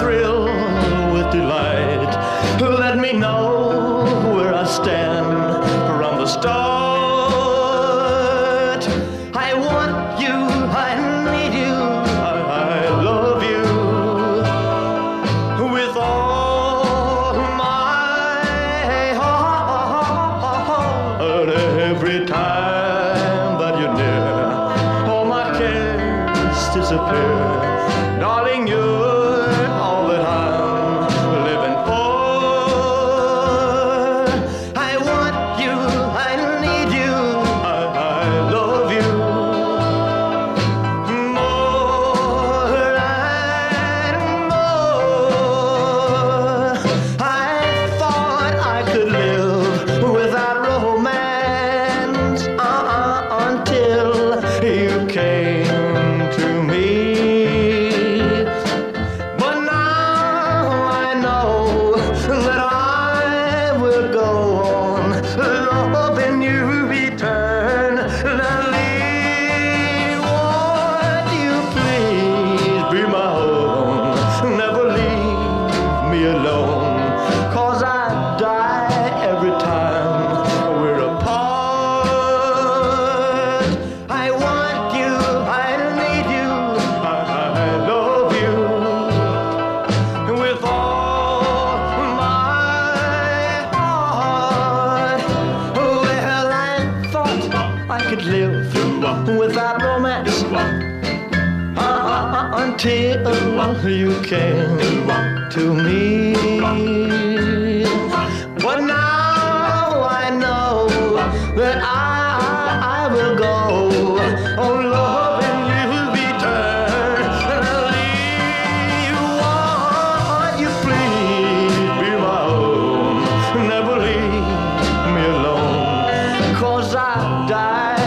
thrill with delight. Let me know where I stand from the start. I want you, I need you, I, I love you with all my heart. Every time that you're near, all my cares disappear. Darling, you when you could live without romance uh, until you came to me. But now I know that I, I will go. Oh Lord, and you'll be turned and I'll leave you what you please be my own. Never leave me alone, cause I die.